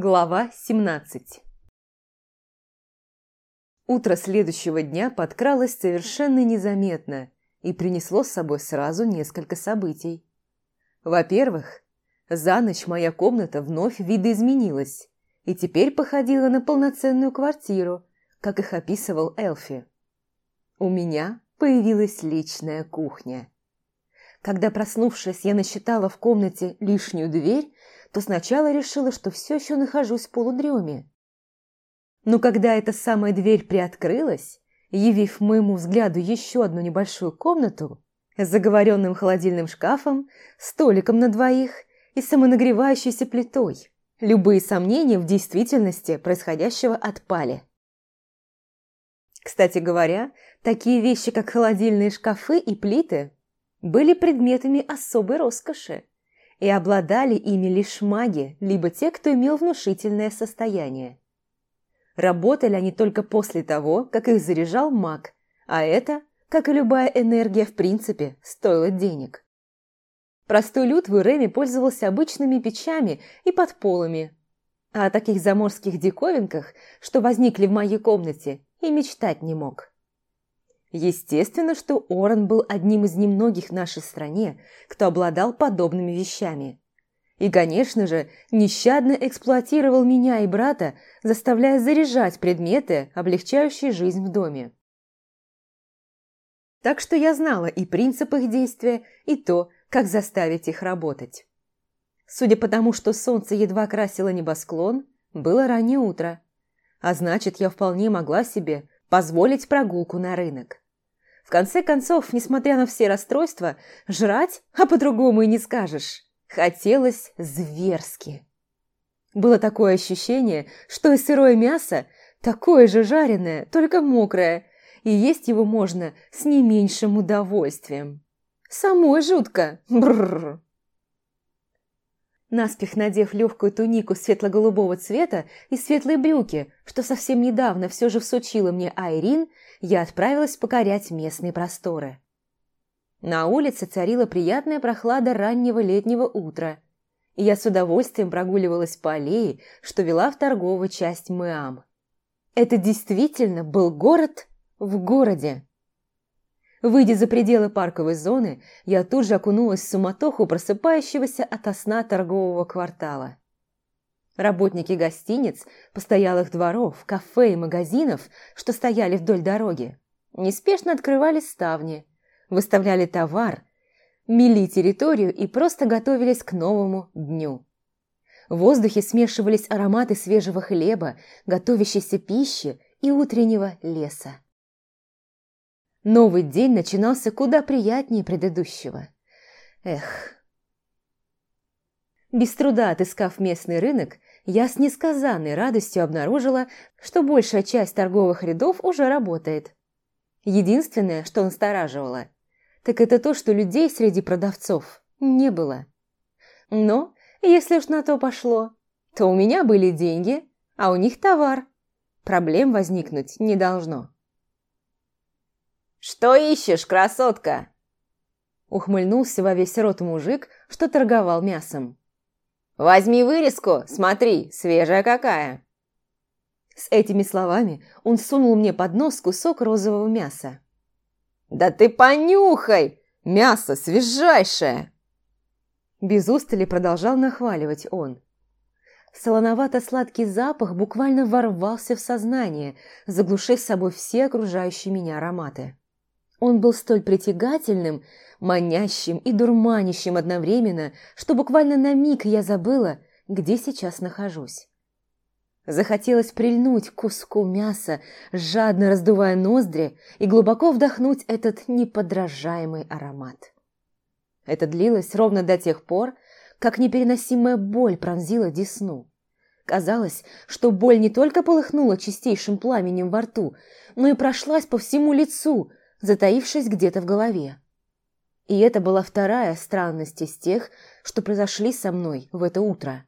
Глава 17 Утро следующего дня подкралось совершенно незаметно и принесло с собой сразу несколько событий. Во-первых, за ночь моя комната вновь видоизменилась и теперь походила на полноценную квартиру, как их описывал Элфи. У меня появилась личная кухня. Когда, проснувшись, я насчитала в комнате лишнюю дверь, то сначала решила, что все еще нахожусь в полудреме. Но когда эта самая дверь приоткрылась, явив моему взгляду еще одну небольшую комнату с заговоренным холодильным шкафом, столиком на двоих и самонагревающейся плитой, любые сомнения в действительности происходящего отпали. Кстати говоря, такие вещи, как холодильные шкафы и плиты, были предметами особой роскоши и обладали ими лишь маги, либо те, кто имел внушительное состояние. Работали они только после того, как их заряжал маг, а это, как и любая энергия в принципе, стоило денег. Простой люд в Иреме пользовался обычными печами и подполами, а о таких заморских диковинках, что возникли в моей комнате, и мечтать не мог. Естественно, что Орен был одним из немногих в нашей стране, кто обладал подобными вещами. И, конечно же, нещадно эксплуатировал меня и брата, заставляя заряжать предметы, облегчающие жизнь в доме. Так что я знала и принцип их действия, и то, как заставить их работать. Судя по тому, что солнце едва красило небосклон, было раннее утро, а значит, я вполне могла себе позволить прогулку на рынок. В конце концов, несмотря на все расстройства, жрать, а по-другому и не скажешь, хотелось зверски. Было такое ощущение, что и сырое мясо такое же жареное, только мокрое, и есть его можно с не меньшим удовольствием. Самой жутко. Бррр. Наспех надев легкую тунику светло-голубого цвета и светлые брюки, что совсем недавно все же всучила мне Айрин, я отправилась покорять местные просторы. На улице царила приятная прохлада раннего летнего утра, и я с удовольствием прогуливалась по аллее, что вела в торговую часть Мэам. Это действительно был город в городе. Выйдя за пределы парковой зоны, я тут же окунулась в суматоху просыпающегося ото сна торгового квартала. Работники гостиниц, постоялых дворов, кафе и магазинов, что стояли вдоль дороги, неспешно открывали ставни, выставляли товар, мели территорию и просто готовились к новому дню. В воздухе смешивались ароматы свежего хлеба, готовящейся пищи и утреннего леса. Новый день начинался куда приятнее предыдущего. Эх. Без труда отыскав местный рынок, я с несказанной радостью обнаружила, что большая часть торговых рядов уже работает. Единственное, что настораживало, так это то, что людей среди продавцов не было. Но, если уж на то пошло, то у меня были деньги, а у них товар. Проблем возникнуть не должно. «Что ищешь, красотка?» Ухмыльнулся во весь рот мужик, что торговал мясом. «Возьми вырезку, смотри, свежая какая!» С этими словами он сунул мне под нос кусок розового мяса. «Да ты понюхай! Мясо свежайшее!» Без устали продолжал нахваливать он. Солоновато-сладкий запах буквально ворвался в сознание, заглушив собой все окружающие меня ароматы. Он был столь притягательным, манящим и дурманящим одновременно, что буквально на миг я забыла, где сейчас нахожусь. Захотелось прильнуть к куску мяса, жадно раздувая ноздри и глубоко вдохнуть этот неподражаемый аромат. Это длилось ровно до тех пор, как непереносимая боль пронзила десну. Казалось, что боль не только полыхнула чистейшим пламенем во рту, но и прошлась по всему лицу, затаившись где-то в голове. И это была вторая странность из тех, что произошли со мной в это утро.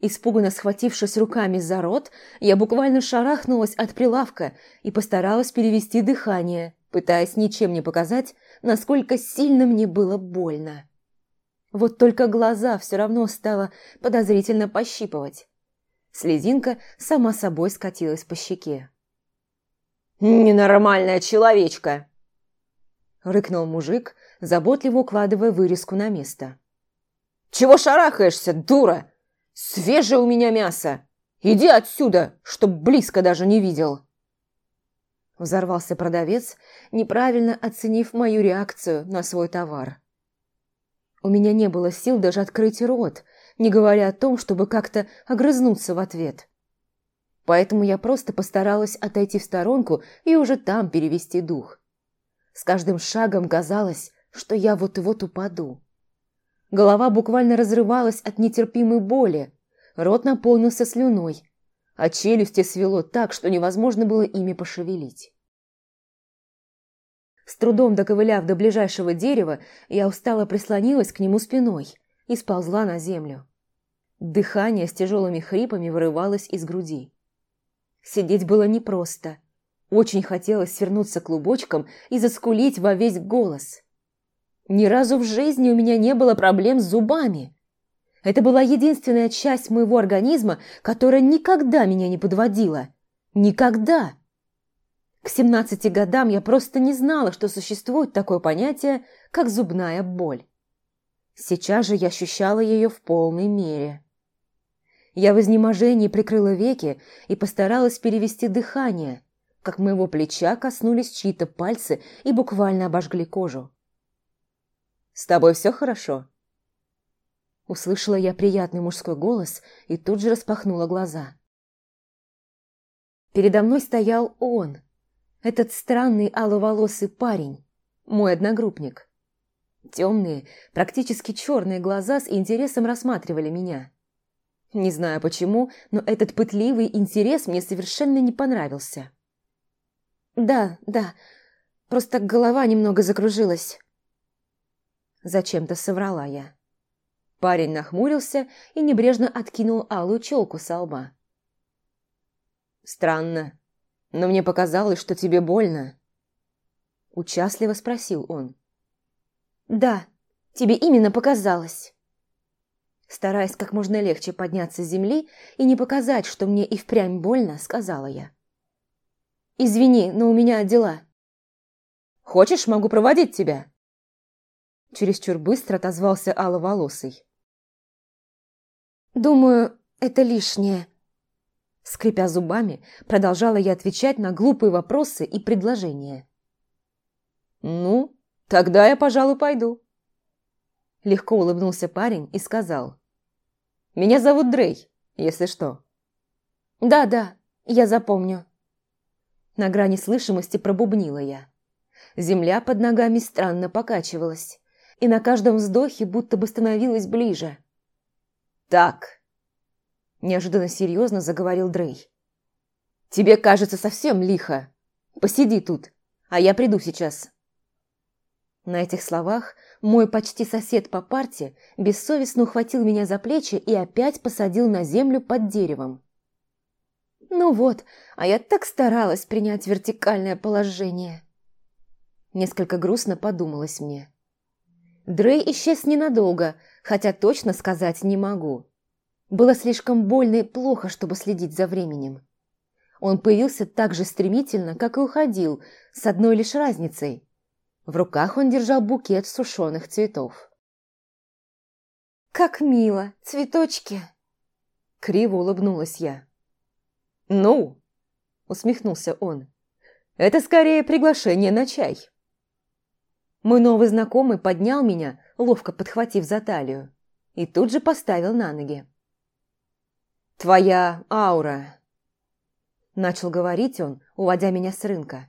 Испуганно схватившись руками за рот, я буквально шарахнулась от прилавка и постаралась перевести дыхание, пытаясь ничем не показать, насколько сильно мне было больно. Вот только глаза все равно стало подозрительно пощипывать. Слезинка сама собой скатилась по щеке. «Ненормальная человечка!» Рыкнул мужик, заботливо укладывая вырезку на место. «Чего шарахаешься, дура? Свежее у меня мясо! Иди отсюда, чтоб близко даже не видел!» Взорвался продавец, неправильно оценив мою реакцию на свой товар. У меня не было сил даже открыть рот, не говоря о том, чтобы как-то огрызнуться в ответ. Поэтому я просто постаралась отойти в сторонку и уже там перевести дух. С каждым шагом казалось, что я вот-вот упаду. Голова буквально разрывалась от нетерпимой боли, рот наполнился слюной, а челюсти свело так, что невозможно было ими пошевелить. С трудом доковыляв до ближайшего дерева, я устало прислонилась к нему спиной и сползла на землю. Дыхание с тяжелыми хрипами вырывалось из груди. Сидеть было непросто. Очень хотелось свернуться клубочком и заскулить во весь голос. Ни разу в жизни у меня не было проблем с зубами. Это была единственная часть моего организма, которая никогда меня не подводила. Никогда! К 17 годам я просто не знала, что существует такое понятие, как зубная боль. Сейчас же я ощущала ее в полной мере. Я в изнеможении прикрыла веки и постаралась перевести дыхание, как моего плеча коснулись чьи-то пальцы и буквально обожгли кожу. «С тобой все хорошо?» Услышала я приятный мужской голос и тут же распахнула глаза. Передо мной стоял он, этот странный аловолосый парень, мой одногруппник. Темные, практически черные глаза с интересом рассматривали меня. Не знаю почему, но этот пытливый интерес мне совершенно не понравился. «Да, да, просто голова немного закружилась». Зачем-то соврала я. Парень нахмурился и небрежно откинул алую челку со лба. «Странно, но мне показалось, что тебе больно». Участливо спросил он. «Да, тебе именно показалось». Стараясь как можно легче подняться с земли и не показать, что мне и впрямь больно, сказала я. «Извини, но у меня дела». «Хочешь, могу проводить тебя?» Чересчур быстро отозвался Алла Волосый. «Думаю, это лишнее». Скрипя зубами, продолжала я отвечать на глупые вопросы и предложения. «Ну, тогда я, пожалуй, пойду». Легко улыбнулся парень и сказал. «Меня зовут Дрей, если что». «Да-да, я запомню». На грани слышимости пробубнила я. Земля под ногами странно покачивалась, и на каждом вздохе будто бы становилась ближе. «Так», – неожиданно серьезно заговорил Дрей. «Тебе кажется совсем лихо. Посиди тут, а я приду сейчас». На этих словах мой почти сосед по парте бессовестно ухватил меня за плечи и опять посадил на землю под деревом. Ну вот, а я так старалась принять вертикальное положение. Несколько грустно подумалось мне. Дрей исчез ненадолго, хотя точно сказать не могу. Было слишком больно и плохо, чтобы следить за временем. Он появился так же стремительно, как и уходил, с одной лишь разницей. В руках он держал букет сушеных цветов. «Как мило! Цветочки!» Криво улыбнулась я. «Ну?» – усмехнулся он. «Это скорее приглашение на чай». Мой новый знакомый поднял меня, ловко подхватив за талию, и тут же поставил на ноги. «Твоя аура», – начал говорить он, уводя меня с рынка.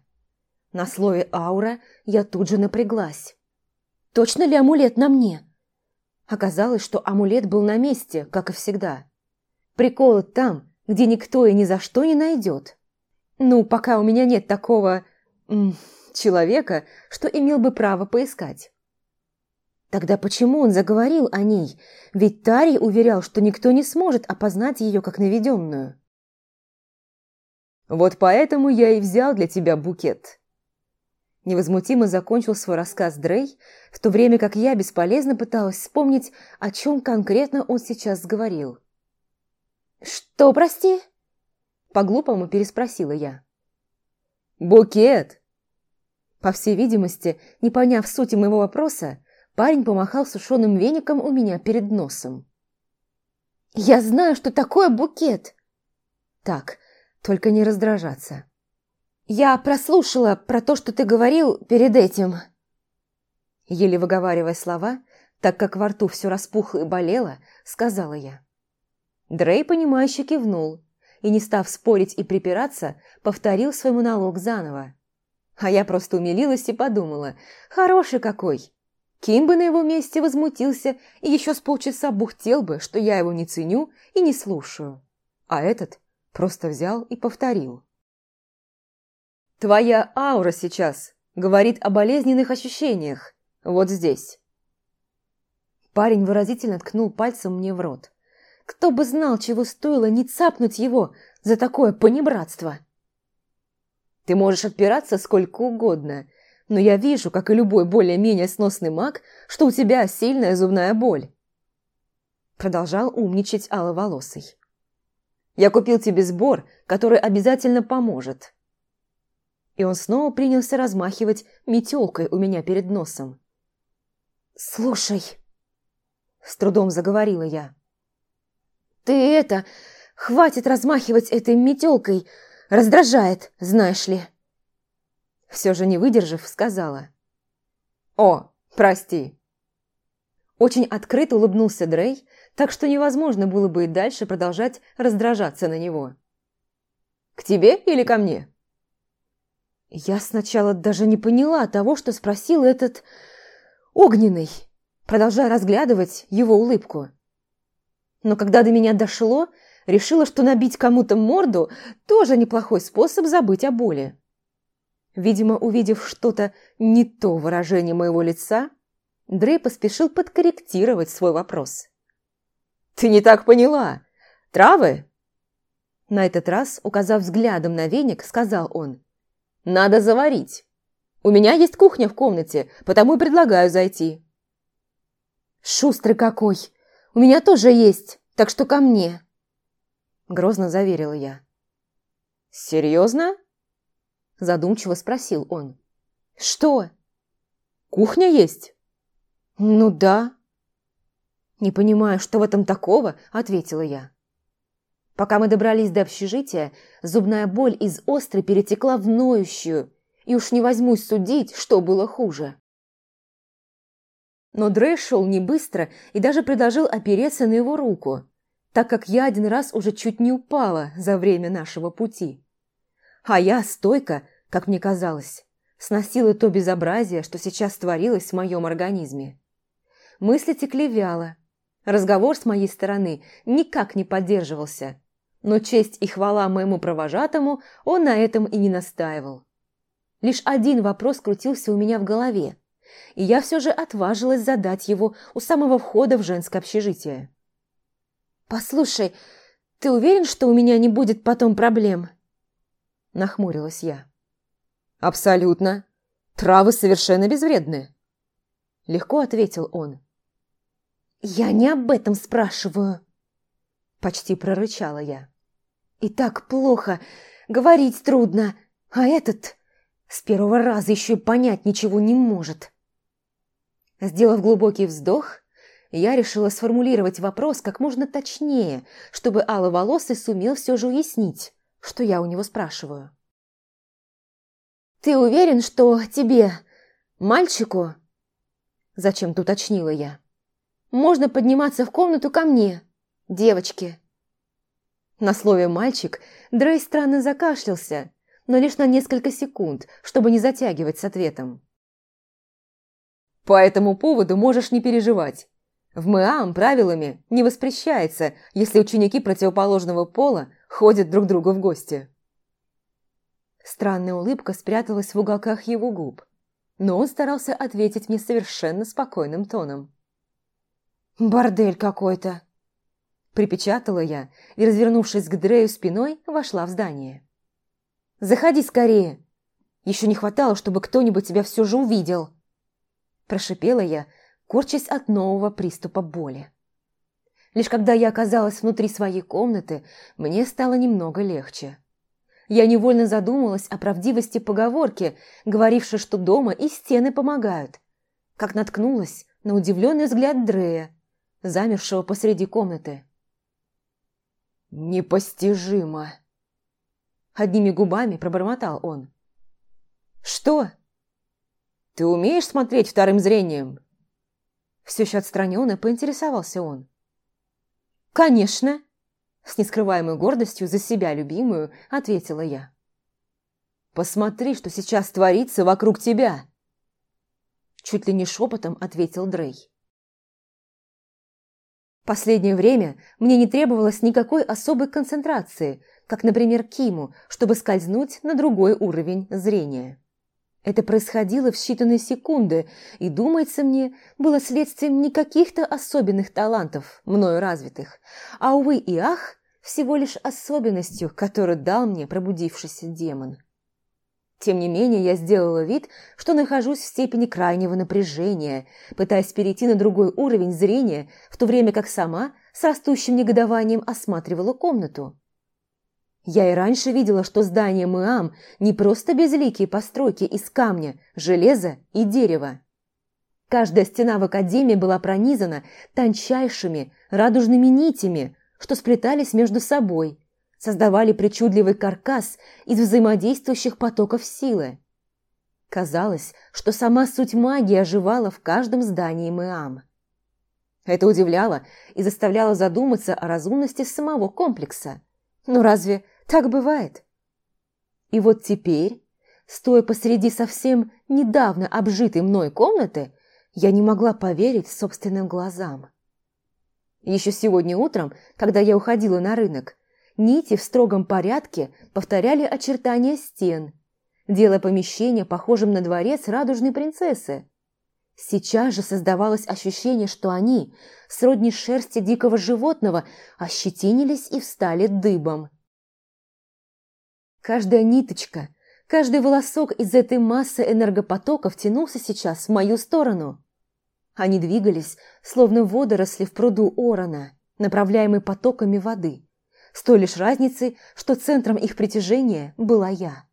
На слове «аура» я тут же напряглась. «Точно ли амулет на мне?» Оказалось, что амулет был на месте, как и всегда. Прикол там, где никто и ни за что не найдет. Ну, пока у меня нет такого человека, что имел бы право поискать. Тогда почему он заговорил о ней? Ведь Тарий уверял, что никто не сможет опознать ее как наведенную. «Вот поэтому я и взял для тебя букет». Невозмутимо закончил свой рассказ Дрей, в то время как я бесполезно пыталась вспомнить, о чем конкретно он сейчас говорил. «Что, прости?» По-глупому переспросила я. «Букет!» По всей видимости, не поняв сути моего вопроса, парень помахал сушеным веником у меня перед носом. «Я знаю, что такое букет!» «Так, только не раздражаться». «Я прослушала про то, что ты говорил перед этим». Еле выговаривая слова, так как во рту все распухло и болело, сказала я. Дрей, понимающе кивнул и, не став спорить и припираться, повторил свой монолог заново. А я просто умилилась и подумала, хороший какой. Ким бы на его месте возмутился и еще с полчаса бухтел бы, что я его не ценю и не слушаю. А этот просто взял и повторил. Твоя аура сейчас говорит о болезненных ощущениях. Вот здесь. Парень выразительно ткнул пальцем мне в рот. Кто бы знал, чего стоило не цапнуть его за такое понебратство. Ты можешь отпираться сколько угодно, но я вижу, как и любой более-менее сносный маг, что у тебя сильная зубная боль. Продолжал умничать аловолосый. Я купил тебе сбор, который обязательно поможет и он снова принялся размахивать метелкой у меня перед носом. «Слушай», — с трудом заговорила я, — «ты это, хватит размахивать этой метелкой, раздражает, знаешь ли». Все же не выдержав, сказала. «О, прости». Очень открыто улыбнулся Дрей, так что невозможно было бы и дальше продолжать раздражаться на него. «К тебе или ко мне?» Я сначала даже не поняла того, что спросил этот огненный, продолжая разглядывать его улыбку. Но когда до меня дошло, решила, что набить кому-то морду тоже неплохой способ забыть о боли. Видимо, увидев что-то не то выражение моего лица, Дрей поспешил подкорректировать свой вопрос. «Ты не так поняла. Травы?» На этот раз, указав взглядом на веник, сказал он. Надо заварить. У меня есть кухня в комнате, потому и предлагаю зайти. Шустрый какой! У меня тоже есть, так что ко мне. Грозно заверила я. Серьезно? Задумчиво спросил он. Что? Кухня есть? Ну да. Не понимаю, что в этом такого, ответила я. Пока мы добрались до общежития, зубная боль из острой перетекла в ноющую, и уж не возьмусь судить, что было хуже. Но Дрей шел не быстро и даже предложил опереться на его руку, так как я один раз уже чуть не упала за время нашего пути. А я стойко, как мне казалось, сносила то безобразие, что сейчас творилось в моем организме. Мысли текли вяло. Разговор с моей стороны никак не поддерживался – но честь и хвала моему провожатому он на этом и не настаивал. Лишь один вопрос крутился у меня в голове, и я все же отважилась задать его у самого входа в женское общежитие. «Послушай, ты уверен, что у меня не будет потом проблем?» Нахмурилась я. «Абсолютно. Травы совершенно безвредны», – легко ответил он. «Я не об этом спрашиваю», – почти прорычала я. И так плохо, говорить трудно, а этот с первого раза еще и понять ничего не может. Сделав глубокий вздох, я решила сформулировать вопрос как можно точнее, чтобы Алла Волосы сумел все же уяснить, что я у него спрашиваю. «Ты уверен, что тебе, мальчику, зачем-то уточнила я, можно подниматься в комнату ко мне, девочке?» На слове «мальчик» Дрей странно закашлялся, но лишь на несколько секунд, чтобы не затягивать с ответом. «По этому поводу можешь не переживать. В МЭАМ правилами не воспрещается, если ученики противоположного пола ходят друг другу в гости». Странная улыбка спряталась в уголках его губ, но он старался ответить мне совершенно спокойным тоном. «Бордель какой-то!» Припечатала я и, развернувшись к Дрею спиной, вошла в здание. «Заходи скорее! Еще не хватало, чтобы кто-нибудь тебя все же увидел. Прошипела я, корчась от нового приступа боли. Лишь когда я оказалась внутри своей комнаты, мне стало немного легче. Я невольно задумалась о правдивости поговорки, говорившей, что дома и стены помогают, как наткнулась на удивленный взгляд Дрея, замершего посреди комнаты. «Непостижимо!» Одними губами пробормотал он. «Что?» «Ты умеешь смотреть вторым зрением?» Все еще отстраненно поинтересовался он. «Конечно!» С нескрываемой гордостью за себя любимую ответила я. «Посмотри, что сейчас творится вокруг тебя!» Чуть ли не шепотом ответил Дрей. Последнее время мне не требовалось никакой особой концентрации, как, например, Киму, чтобы скользнуть на другой уровень зрения. Это происходило в считанные секунды, и, думается мне, было следствием не каких-то особенных талантов, мною развитых, а, увы и ах, всего лишь особенностью, которую дал мне пробудившийся демон. Тем не менее, я сделала вид, что нахожусь в степени крайнего напряжения, пытаясь перейти на другой уровень зрения, в то время как сама с растущим негодованием осматривала комнату. Я и раньше видела, что здание Мэам не просто безликие постройки из камня, железа и дерева. Каждая стена в Академии была пронизана тончайшими радужными нитями, что сплетались между собой – создавали причудливый каркас из взаимодействующих потоков силы. Казалось, что сама суть магии оживала в каждом здании Мэам. Это удивляло и заставляло задуматься о разумности самого комплекса. Но разве так бывает? И вот теперь, стоя посреди совсем недавно обжитой мной комнаты, я не могла поверить собственным глазам. Еще сегодня утром, когда я уходила на рынок, Нити в строгом порядке повторяли очертания стен, делая помещение похожим на дворец радужной принцессы. Сейчас же создавалось ощущение, что они, сродни шерсти дикого животного, ощетинились и встали дыбом. Каждая ниточка, каждый волосок из этой массы энергопотоков тянулся сейчас в мою сторону. Они двигались, словно водоросли в пруду Орона, направляемые потоками воды с той лишь разницей, что центром их притяжения была я.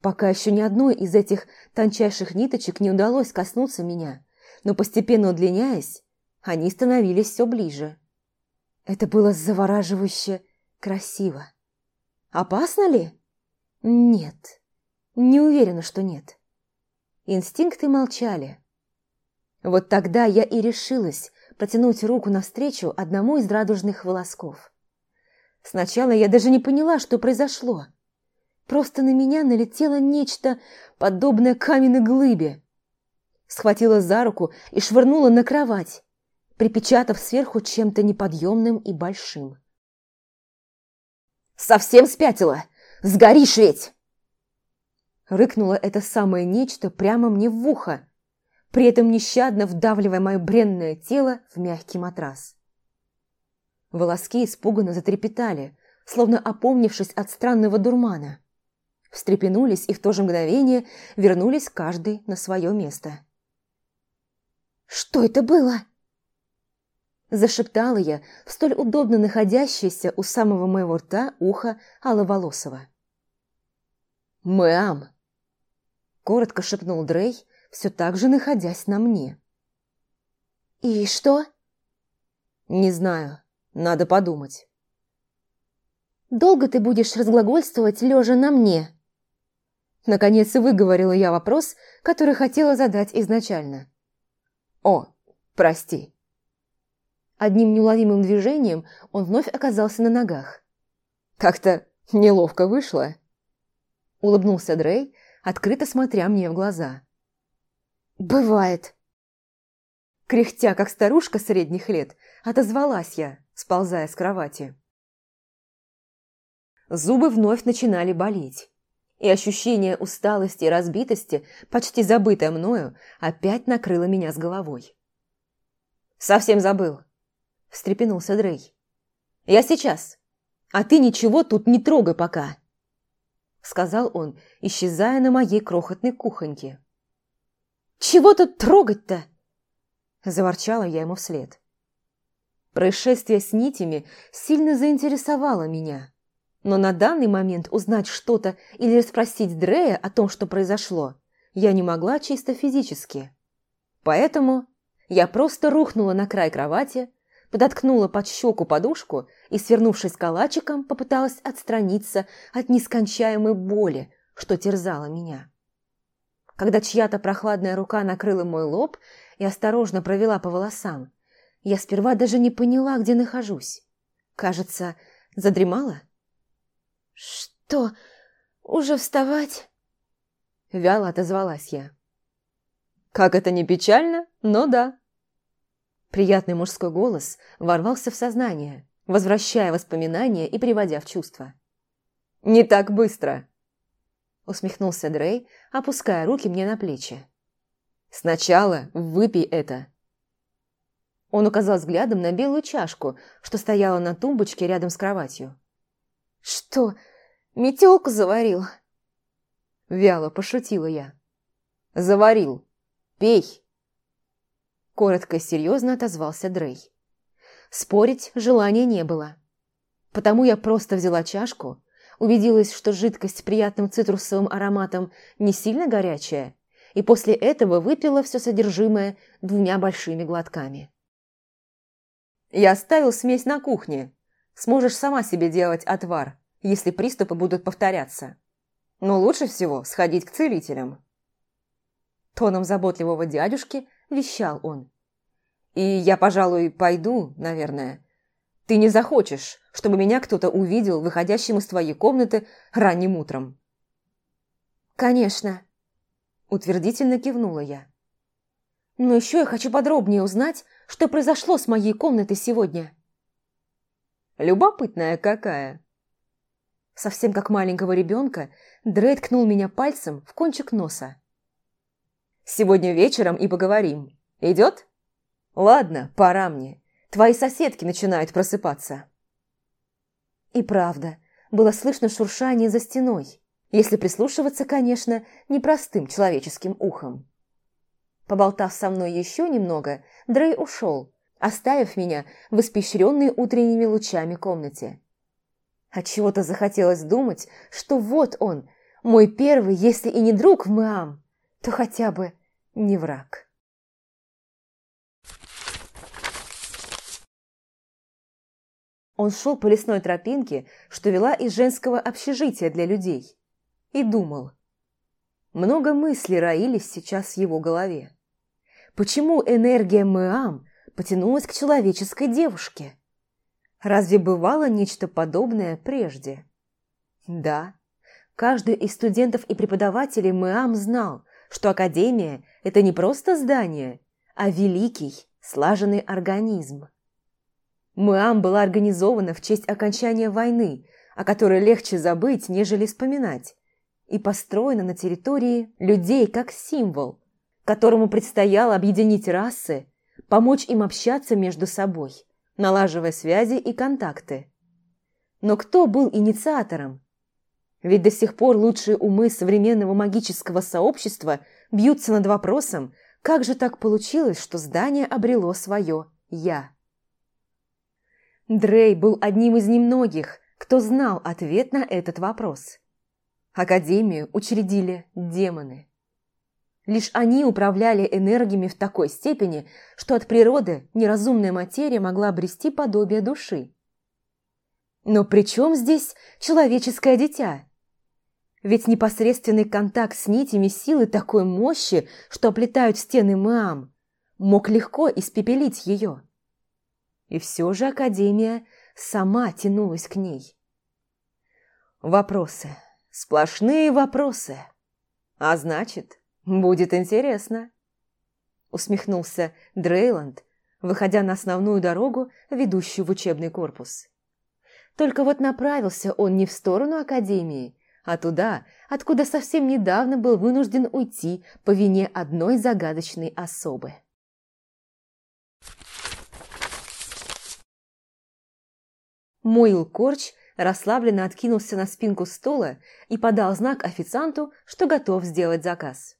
Пока еще ни одной из этих тончайших ниточек не удалось коснуться меня, но постепенно удлиняясь, они становились все ближе. Это было завораживающе красиво. Опасно ли? Нет. Не уверена, что нет. Инстинкты молчали. Вот тогда я и решилась протянуть руку навстречу одному из радужных волосков. Сначала я даже не поняла, что произошло. Просто на меня налетело нечто, подобное каменной глыбе. Схватила за руку и швырнула на кровать, припечатав сверху чем-то неподъемным и большим. «Совсем спятила! Сгоришь ведь!» Рыкнуло это самое нечто прямо мне в ухо, при этом нещадно вдавливая мое бренное тело в мягкий матрас. Волоски испуганно затрепетали, словно опомнившись от странного дурмана. Встрепенулись и в то же мгновение вернулись каждый на свое место. «Что это было?» Зашептала я в столь удобно находящееся у самого моего рта ухо Алловолосова. «Мэам!» Коротко шепнул Дрей, все так же находясь на мне. «И что?» «Не знаю. Надо подумать. «Долго ты будешь разглагольствовать, лежа на мне?» Наконец выговорила я вопрос, который хотела задать изначально. «О, прости». Одним неуловимым движением он вновь оказался на ногах. «Как-то неловко вышло», — улыбнулся Дрей, открыто смотря мне в глаза. «Бывает». Кряхтя, как старушка средних лет, отозвалась я, сползая с кровати. Зубы вновь начинали болеть, и ощущение усталости и разбитости, почти забытое мною, опять накрыло меня с головой. «Совсем забыл», – встрепенулся Дрей. «Я сейчас, а ты ничего тут не трогай пока». сказал он, исчезая на моей крохотной кухоньке. «Чего тут трогать-то?» Заворчала я ему вслед. Происшествие с нитями сильно заинтересовало меня. Но на данный момент узнать что-то или расспросить Дрея о том, что произошло, я не могла чисто физически. Поэтому я просто рухнула на край кровати, подоткнула под щеку подушку и, свернувшись калачиком, попыталась отстраниться от нескончаемой боли, что терзала меня. Когда чья-то прохладная рука накрыла мой лоб и осторожно провела по волосам, я сперва даже не поняла, где нахожусь. Кажется, задремала? «Что, уже вставать?» Вяло отозвалась я. «Как это не печально, но да». Приятный мужской голос ворвался в сознание, возвращая воспоминания и приводя в чувство. «Не так быстро!» Усмехнулся Дрей, опуская руки мне на плечи. «Сначала выпей это!» Он указал взглядом на белую чашку, что стояла на тумбочке рядом с кроватью. «Что, метелку заварил?» Вяло пошутила я. «Заварил. Пей!» Коротко и серьезно отозвался Дрей. Спорить желания не было. Потому я просто взяла чашку, убедилась, что жидкость с приятным цитрусовым ароматом не сильно горячая, и после этого выпила все содержимое двумя большими глотками. «Я оставил смесь на кухне. Сможешь сама себе делать отвар, если приступы будут повторяться. Но лучше всего сходить к целителям». Тоном заботливого дядюшки вещал он. «И я, пожалуй, пойду, наверное. Ты не захочешь, чтобы меня кто-то увидел выходящим из твоей комнаты ранним утром». «Конечно», – утвердительно кивнула я. «Но еще я хочу подробнее узнать, что произошло с моей комнатой сегодня». «Любопытная какая!» Совсем как маленького ребенка, Дрейд ткнул меня пальцем в кончик носа. Сегодня вечером и поговорим. Идет? Ладно, пора мне. Твои соседки начинают просыпаться. И правда, было слышно шуршание за стеной, если прислушиваться, конечно, непростым человеческим ухом. Поболтав со мной еще немного, Дрей ушел, оставив меня в испещренной утренними лучами комнате. Отчего-то захотелось думать, что вот он, мой первый, если и не друг в Мэам, то хотя бы не враг. Он шел по лесной тропинке, что вела из женского общежития для людей, и думал. Много мыслей роились сейчас в его голове. Почему энергия Мэам потянулась к человеческой девушке? Разве бывало нечто подобное прежде? Да, каждый из студентов и преподавателей Мэам знал, что Академия – это не просто здание, а великий, слаженный организм. Муам была организована в честь окончания войны, о которой легче забыть, нежели вспоминать, и построена на территории людей как символ, которому предстояло объединить расы, помочь им общаться между собой, налаживая связи и контакты. Но кто был инициатором? Ведь до сих пор лучшие умы современного магического сообщества бьются над вопросом, как же так получилось, что здание обрело свое «я». Дрей был одним из немногих, кто знал ответ на этот вопрос. Академию учредили демоны. Лишь они управляли энергиями в такой степени, что от природы неразумная материя могла обрести подобие души. Но при чем здесь человеческое дитя? Ведь непосредственный контакт с нитями силы такой мощи, что оплетают стены Маам, мог легко испепелить ее. И все же Академия сама тянулась к ней. Вопросы. Сплошные вопросы. А значит, будет интересно. Усмехнулся Дрейланд, выходя на основную дорогу, ведущую в учебный корпус. Только вот направился он не в сторону Академии, а туда, откуда совсем недавно был вынужден уйти по вине одной загадочной особы. Мойл Корч расслабленно откинулся на спинку стула и подал знак официанту, что готов сделать заказ.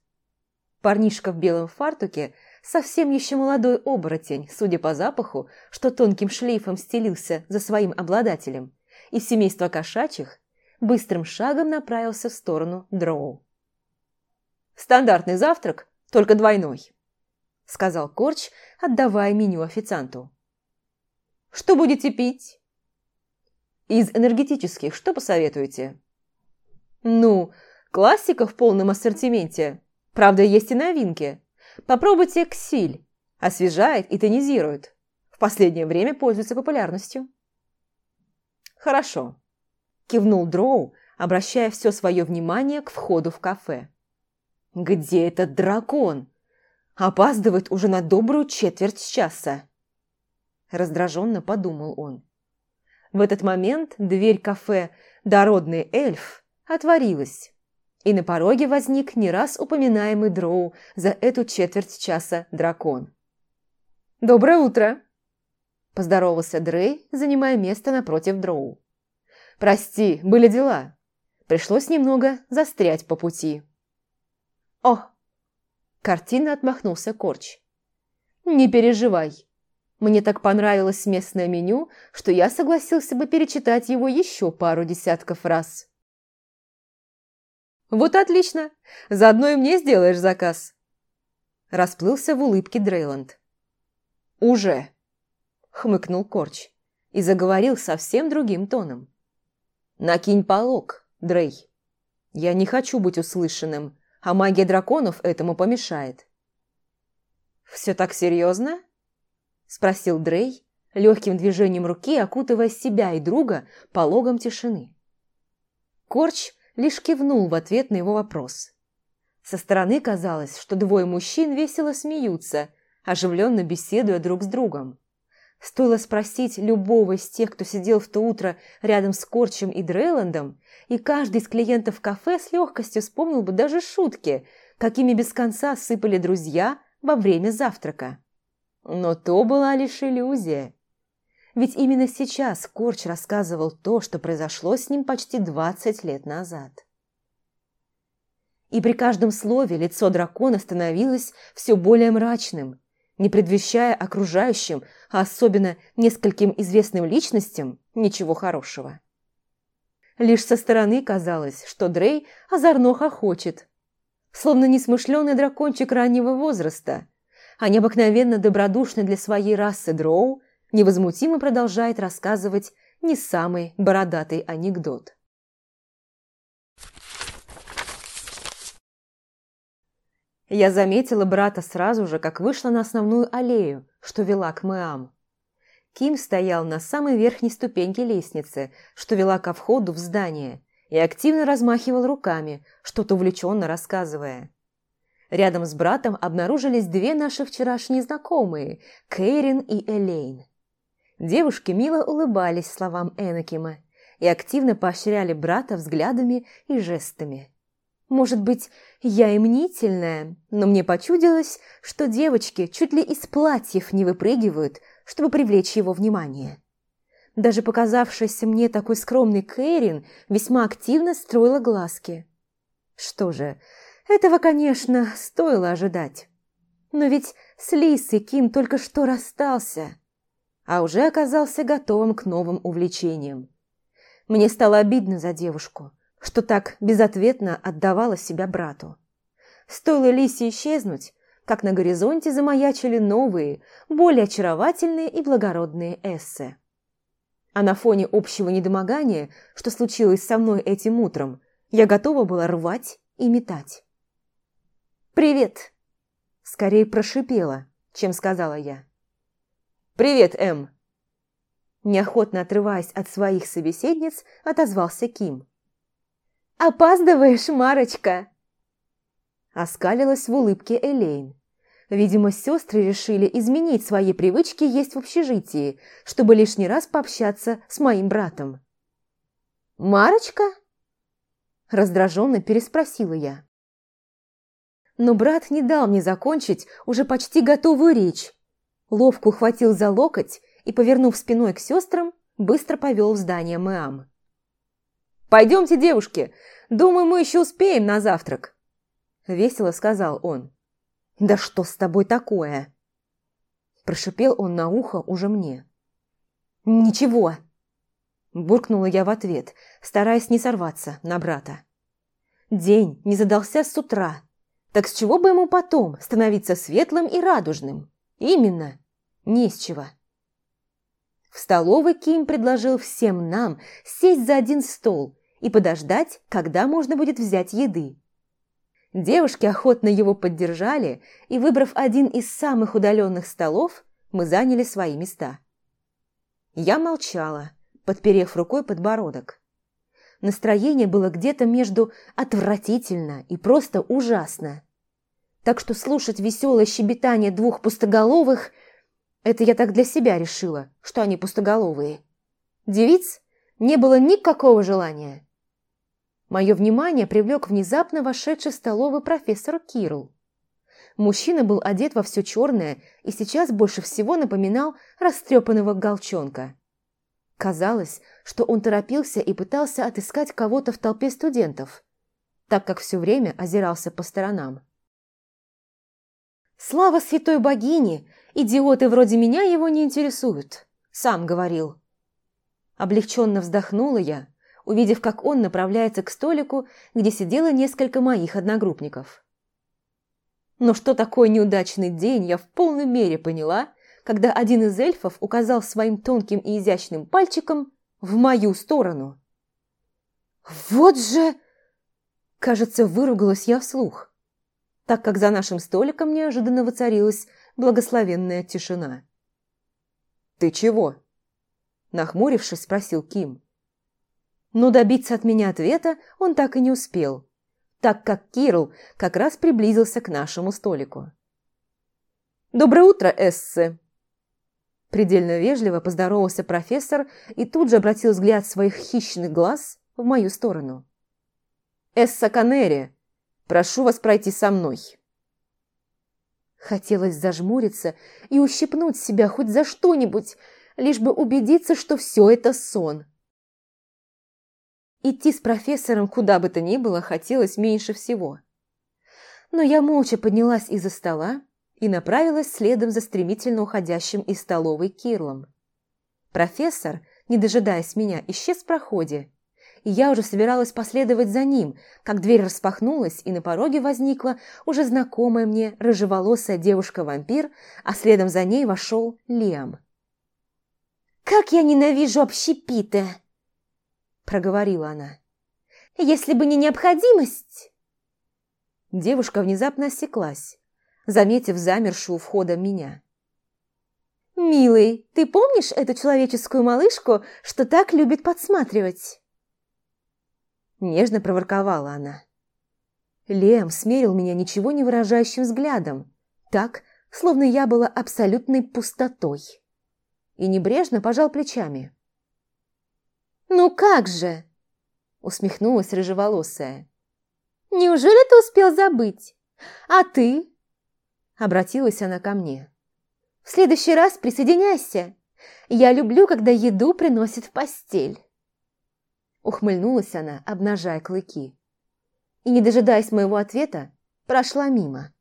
Парнишка в белом фартуке, совсем еще молодой оборотень, судя по запаху, что тонким шлейфом стелился за своим обладателем, и семейство кошачьих, быстрым шагом направился в сторону Дроу. «Стандартный завтрак, только двойной», – сказал Корч, отдавая меню официанту. «Что будете пить?» Из энергетических что посоветуете? Ну, классика в полном ассортименте. Правда, есть и новинки. Попробуйте Ксиль. Освежает и тонизирует. В последнее время пользуется популярностью. Хорошо. Кивнул Дроу, обращая все свое внимание к входу в кафе. Где этот дракон? Опаздывает уже на добрую четверть часа. Раздраженно подумал он. В этот момент дверь кафе «Дородный эльф» отворилась, и на пороге возник не раз упоминаемый Дроу за эту четверть часа дракон. «Доброе утро!» – поздоровался Дрей, занимая место напротив Дроу. «Прости, были дела. Пришлось немного застрять по пути». «О!» – картина отмахнулся Корч. «Не переживай, мне так понравилось местное меню, что я согласился бы перечитать его еще пару десятков раз. «Вот отлично! Заодно и мне сделаешь заказ!» Расплылся в улыбке Дрейланд. «Уже!» – хмыкнул Корч и заговорил совсем другим тоном. «Накинь полог, Дрей. Я не хочу быть услышанным, а магия драконов этому помешает». «Все так серьезно?» Спросил Дрей, легким движением руки окутывая себя и друга пологом тишины. Корч лишь кивнул в ответ на его вопрос. Со стороны казалось, что двое мужчин весело смеются, оживленно беседуя друг с другом. Стоило спросить любого из тех, кто сидел в то утро рядом с Корчем и Дрейландом, и каждый из клиентов кафе с легкостью вспомнил бы даже шутки, какими без конца сыпали друзья во время завтрака. Но то была лишь иллюзия. Ведь именно сейчас Корч рассказывал то, что произошло с ним почти 20 лет назад. И при каждом слове лицо дракона становилось все более мрачным, не предвещая окружающим, а особенно нескольким известным личностям, ничего хорошего. Лишь со стороны казалось, что Дрей озорно хохочет, словно несмышленый дракончик раннего возраста – а необыкновенно добродушный для своей расы дроу, невозмутимо продолжает рассказывать не самый бородатый анекдот. Я заметила брата сразу же, как вышла на основную аллею, что вела к Мэам. Ким стоял на самой верхней ступеньке лестницы, что вела ко входу в здание, и активно размахивал руками, что-то увлеченно рассказывая. Рядом с братом обнаружились две наши вчерашние знакомые – Кейрин и Элейн. Девушки мило улыбались словам Энакима и активно поощряли брата взглядами и жестами. Может быть, я и мнительная, но мне почудилось, что девочки чуть ли из платьев не выпрыгивают, чтобы привлечь его внимание. Даже показавшаяся мне такой скромной Кэрин весьма активно строила глазки. Что же, этого, конечно, стоило ожидать. Но ведь с Лисой Ким только что расстался, а уже оказался готовым к новым увлечениям. Мне стало обидно за девушку, что так безответно отдавала себя брату. Стоило Лисе исчезнуть, как на горизонте замаячили новые, более очаровательные и благородные эссе. А на фоне общего недомогания, что случилось со мной этим утром, я готова была рвать и метать. «Привет!» Скорее прошипела, чем сказала я. «Привет, Эм!» Неохотно отрываясь от своих собеседниц, отозвался Ким. «Опаздываешь, Марочка!» Оскалилась в улыбке Элейн. Видимо, сестры решили изменить свои привычки есть в общежитии, чтобы лишний раз пообщаться с моим братом. «Марочка?» Раздраженно переспросила я. Но брат не дал мне закончить уже почти готовую речь. Ловко ухватил за локоть и, повернув спиной к сестрам, быстро повел в здание Мэам. «Пойдемте, девушки, думаю, мы еще успеем на завтрак», – весело сказал он. «Да что с тобой такое?» Прошипел он на ухо уже мне. «Ничего!» Буркнула я в ответ, стараясь не сорваться на брата. День не задался с утра. Так с чего бы ему потом становиться светлым и радужным? Именно, не с чего. В столовой Ким предложил всем нам сесть за один стол и подождать, когда можно будет взять еды. Девушки охотно его поддержали, и, выбрав один из самых удаленных столов, мы заняли свои места. Я молчала, подперев рукой подбородок. Настроение было где-то между отвратительно и просто ужасно. Так что слушать веселое щебетание двух пустоголовых – это я так для себя решила, что они пустоголовые. Девиц не было никакого желания. Мое внимание привлек внезапно вошедший в столовый профессор Кирл. Мужчина был одет во все черное и сейчас больше всего напоминал растрепанного галчонка. Казалось, что он торопился и пытался отыскать кого-то в толпе студентов, так как все время озирался по сторонам. «Слава святой богине! Идиоты вроде меня его не интересуют!» Сам говорил. Облегченно вздохнула я, увидев, как он направляется к столику, где сидело несколько моих одногруппников. Но что такое неудачный день, я в полной мере поняла, когда один из эльфов указал своим тонким и изящным пальчиком в мою сторону. «Вот же...» Кажется, выругалась я вслух, так как за нашим столиком неожиданно воцарилась благословенная тишина. «Ты чего?» Нахмурившись, спросил Ким. Но добиться от меня ответа он так и не успел, так как Кирл как раз приблизился к нашему столику. «Доброе утро, Эссе!» Предельно вежливо поздоровался профессор и тут же обратил взгляд своих хищных глаз в мою сторону. «Эсса Канери, прошу вас пройти со мной!» Хотелось зажмуриться и ущипнуть себя хоть за что-нибудь, лишь бы убедиться, что все это сон – Идти с профессором куда бы то ни было хотелось меньше всего. Но я молча поднялась из-за стола и направилась следом за стремительно уходящим из столовой Кирлом. Профессор, не дожидаясь меня, исчез в проходе, и я уже собиралась последовать за ним, как дверь распахнулась, и на пороге возникла уже знакомая мне рыжеволосая девушка-вампир, а следом за ней вошел Лиам. «Как я ненавижу общепиты!» проговорила она. «Если бы не необходимость...» Девушка внезапно осеклась, заметив замершую у входа меня. «Милый, ты помнишь эту человеческую малышку, что так любит подсматривать?» Нежно проворковала она. Лем смерил меня ничего не выражающим взглядом, так, словно я была абсолютной пустотой, и небрежно пожал плечами. «Ну как же?» – усмехнулась рыжеволосая. «Неужели ты успел забыть? А ты?» – обратилась она ко мне. «В следующий раз присоединяйся. Я люблю, когда еду приносят в постель». Ухмыльнулась она, обнажая клыки. И, не дожидаясь моего ответа, прошла мимо.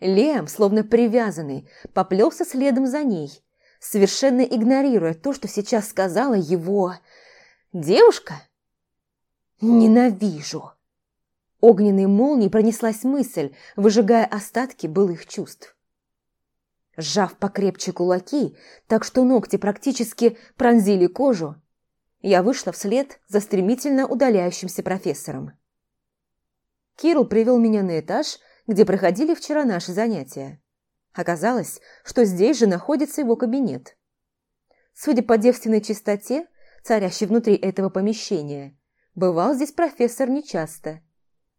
Лем, словно привязанный, поплелся следом за ней, совершенно игнорируя то, что сейчас сказала его девушка. «Ненавижу!» Огненной молнией пронеслась мысль, выжигая остатки былых чувств. Сжав покрепче кулаки, так что ногти практически пронзили кожу, я вышла вслед за стремительно удаляющимся профессором. Кирилл привел меня на этаж, где проходили вчера наши занятия. Оказалось, что здесь же находится его кабинет. Судя по девственной чистоте, царящей внутри этого помещения, бывал здесь профессор нечасто.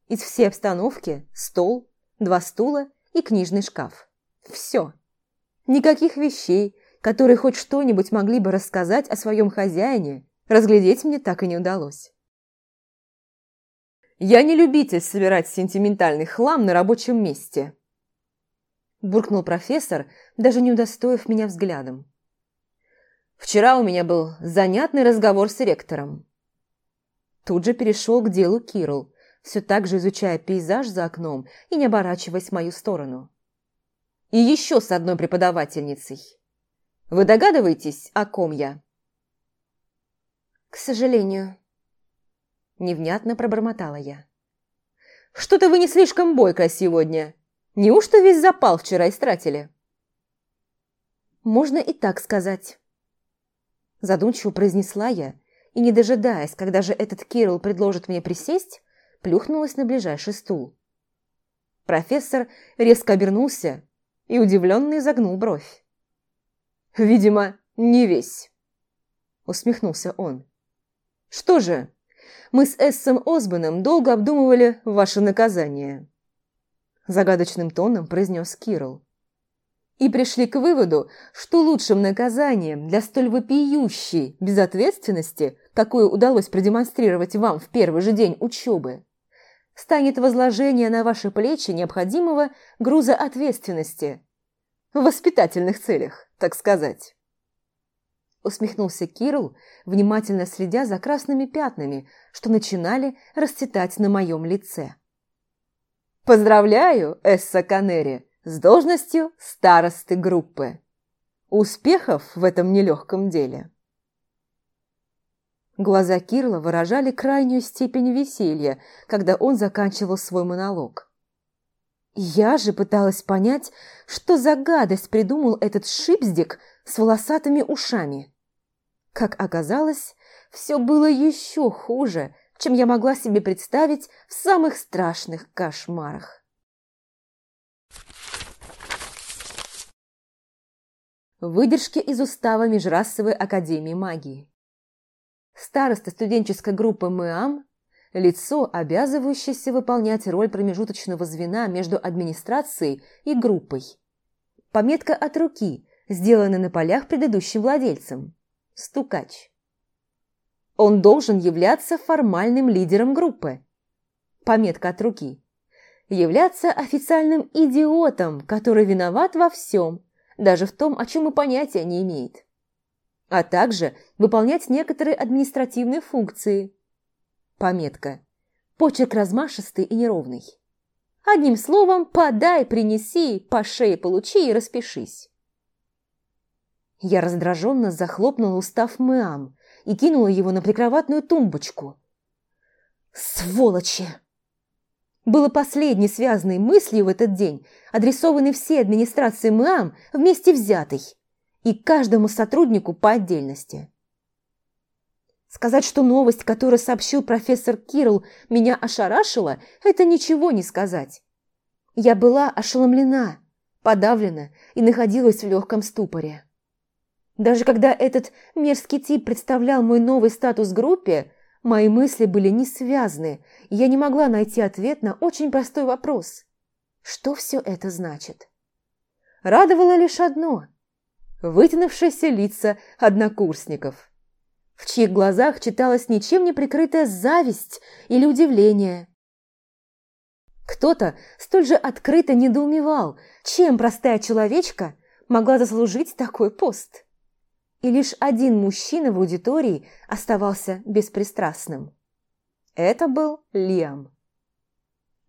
Из всей обстановки – стол, два стула и книжный шкаф. Все. Никаких вещей, которые хоть что-нибудь могли бы рассказать о своем хозяине, разглядеть мне так и не удалось. Я не любитель собирать сентиментальный хлам на рабочем месте буркнул профессор, даже не удостоив меня взглядом. Вчера у меня был занятный разговор с ректором. Тут же перешел к делу Кирилл, все так же изучая пейзаж за окном и не оборачиваясь в мою сторону. И еще с одной преподавательницей. Вы догадываетесь, о ком я? К сожалению. Невнятно пробормотала я. Что-то вы не слишком бойкая сегодня. Неужто весь запал вчера истратили? Можно и так сказать. Задумчиво произнесла я, и, не дожидаясь, когда же этот Кирилл предложит мне присесть, плюхнулась на ближайший стул. Профессор резко обернулся и удивленно изогнул бровь. «Видимо, не весь», — усмехнулся он. «Что же, мы с Эссом Осбаном долго обдумывали ваше наказание», — загадочным тоном произнес Кирилл. «И пришли к выводу, что лучшим наказанием для столь вопиющей безответственности, какую удалось продемонстрировать вам в первый же день учебы, станет возложение на ваши плечи необходимого груза ответственности. В воспитательных целях, так сказать. Усмехнулся Кирилл, внимательно следя за красными пятнами, что начинали расцветать на моем лице. «Поздравляю, Эсса Канери, с должностью старосты группы. Успехов в этом нелегком деле!» Глаза Кирла выражали крайнюю степень веселья, когда он заканчивал свой монолог. Я же пыталась понять, что за гадость придумал этот шипздик с волосатыми ушами. Как оказалось, все было еще хуже, чем я могла себе представить в самых страшных кошмарах. Выдержки из устава Межрасовой академии магии. Староста студенческой группы МЭАМ – лицо, обязывающееся выполнять роль промежуточного звена между администрацией и группой. Пометка от руки, сделанная на полях предыдущим владельцем. Стукач. Он должен являться формальным лидером группы. Пометка от руки. Являться официальным идиотом, который виноват во всем, даже в том, о чем и понятия не имеет а также выполнять некоторые административные функции. Пометка. Почерк размашистый и неровный. Одним словом, подай, принеси, по шее получи и распишись. Я раздраженно захлопнула устав Мэам и кинула его на прикроватную тумбочку. Сволочи! Было последней связанной мыслью в этот день, адресованной всей администрации МАМ вместе взятой – и каждому сотруднику по отдельности. Сказать, что новость, которую сообщил профессор Кирилл, меня ошарашила, это ничего не сказать. Я была ошеломлена, подавлена и находилась в легком ступоре. Даже когда этот мерзкий тип представлял мой новый статус группе, мои мысли были не связаны, и я не могла найти ответ на очень простой вопрос. Что все это значит? Радовало лишь одно вытянувшиеся лица однокурсников, в чьих глазах читалась ничем не прикрытая зависть или удивление. Кто-то столь же открыто недоумевал, чем простая человечка могла заслужить такой пост. И лишь один мужчина в аудитории оставался беспристрастным. Это был Лиам.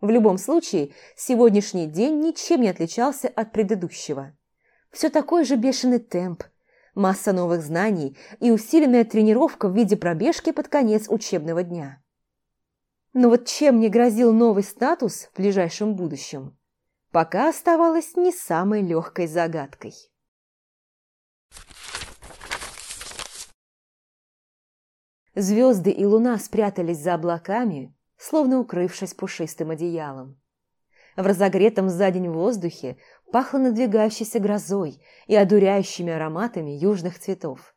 В любом случае, сегодняшний день ничем не отличался от предыдущего. Все такой же бешеный темп, масса новых знаний и усиленная тренировка в виде пробежки под конец учебного дня. Но вот чем мне грозил новый статус в ближайшем будущем, пока оставалось не самой легкой загадкой. Звезды и луна спрятались за облаками, словно укрывшись пушистым одеялом. В разогретом за день воздухе пахло надвигающейся грозой и одуряющими ароматами южных цветов.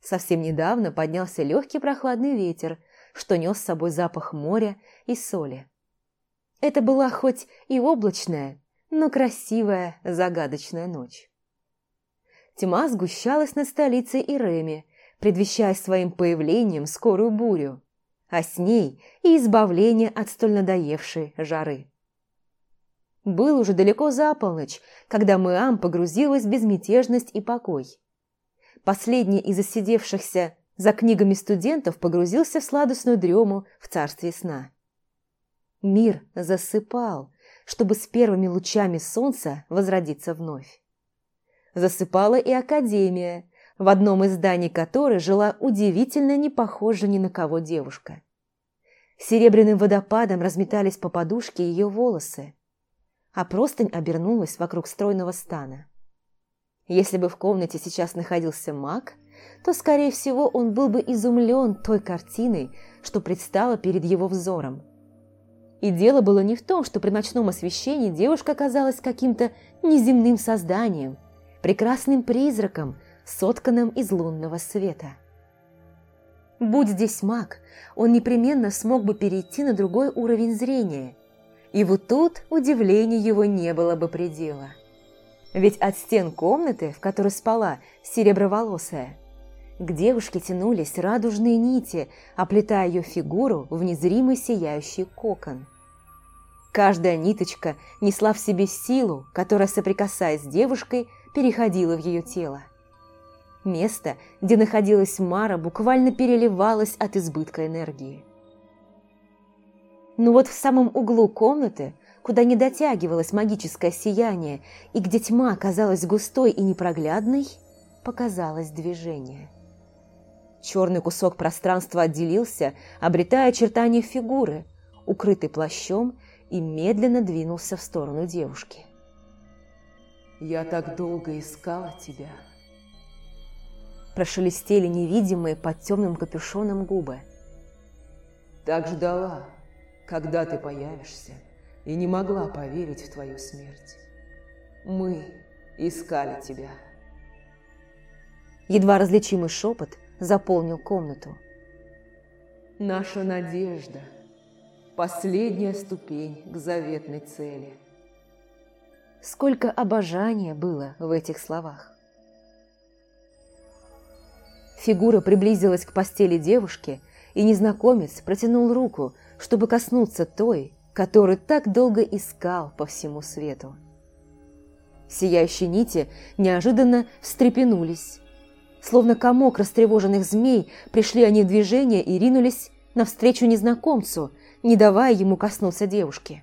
Совсем недавно поднялся легкий прохладный ветер, что нес с собой запах моря и соли. Это была хоть и облачная, но красивая загадочная ночь. Тьма сгущалась над столицей Иреми, предвещая своим появлением скорую бурю, а с ней и избавление от столь надоевшей жары. Был уже далеко за полночь, когда Мэам погрузилась в безмятежность и покой. последний из засидевшихся за книгами студентов погрузился в сладостную дрему в царстве сна. Мир засыпал, чтобы с первыми лучами солнца возродиться вновь. Засыпала и Академия, в одном из зданий которой жила удивительно не похожа ни на кого девушка. Серебряным водопадом разметались по подушке ее волосы, а простынь обернулась вокруг стройного стана. Если бы в комнате сейчас находился маг, то, скорее всего, он был бы изумлен той картиной, что предстала перед его взором. И дело было не в том, что при ночном освещении девушка оказалась каким-то неземным созданием, прекрасным призраком, сотканным из лунного света. Будь здесь маг, он непременно смог бы перейти на другой уровень зрения. И вот тут удивлению его не было бы предела. Ведь от стен комнаты, в которой спала сереброволосая, к девушке тянулись радужные нити, оплетая ее фигуру в незримый сияющий кокон. Каждая ниточка несла в себе силу, которая, соприкасаясь с девушкой, переходила в ее тело. Место, где находилась Мара, буквально переливалось от избытка энергии. Но вот в самом углу комнаты, куда не дотягивалось магическое сияние и где тьма оказалась густой и непроглядной, показалось движение. Черный кусок пространства отделился, обретая очертания фигуры, укрытый плащом, и медленно двинулся в сторону девушки. «Я так долго искала тебя», прошелестели невидимые под темным капюшоном губы. «Так ждала, когда ты появишься, и не могла поверить в твою смерть. Мы искали тебя». Едва различимый шепот заполнил комнату. «Наша надежда – последняя ступень к заветной цели». Сколько обожания было в этих словах. Фигура приблизилась к постели девушки, и незнакомец протянул руку, чтобы коснуться той, которую так долго искал по всему свету. Сияющие нити неожиданно встрепенулись. Словно комок растревоженных змей, пришли они в движение и ринулись навстречу незнакомцу, не давая ему коснуться девушки.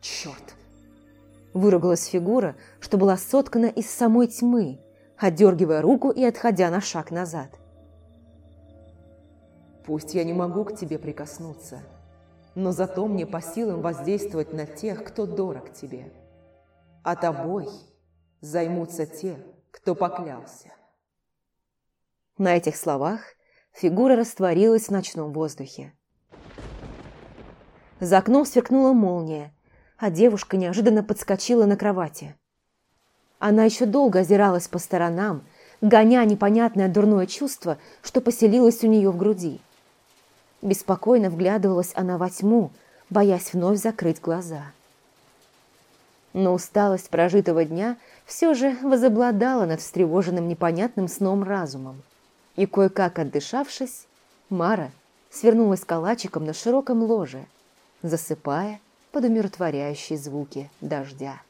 «Черт!» – выругалась фигура, что была соткана из самой тьмы, отдергивая руку и отходя на шаг назад. «Пусть я не могу к тебе прикоснуться, но зато мне по силам воздействовать на тех, кто дорог тебе. А тобой займутся те, кто поклялся». На этих словах фигура растворилась в ночном воздухе. За окном сверкнула молния, а девушка неожиданно подскочила на кровати. Она еще долго озиралась по сторонам, гоня непонятное дурное чувство, что поселилось у нее в груди. Беспокойно вглядывалась она во тьму, боясь вновь закрыть глаза. Но усталость прожитого дня все же возобладала над встревоженным непонятным сном разумом. И кое-как отдышавшись, Мара свернулась калачиком на широком ложе, засыпая под умиротворяющие звуки дождя.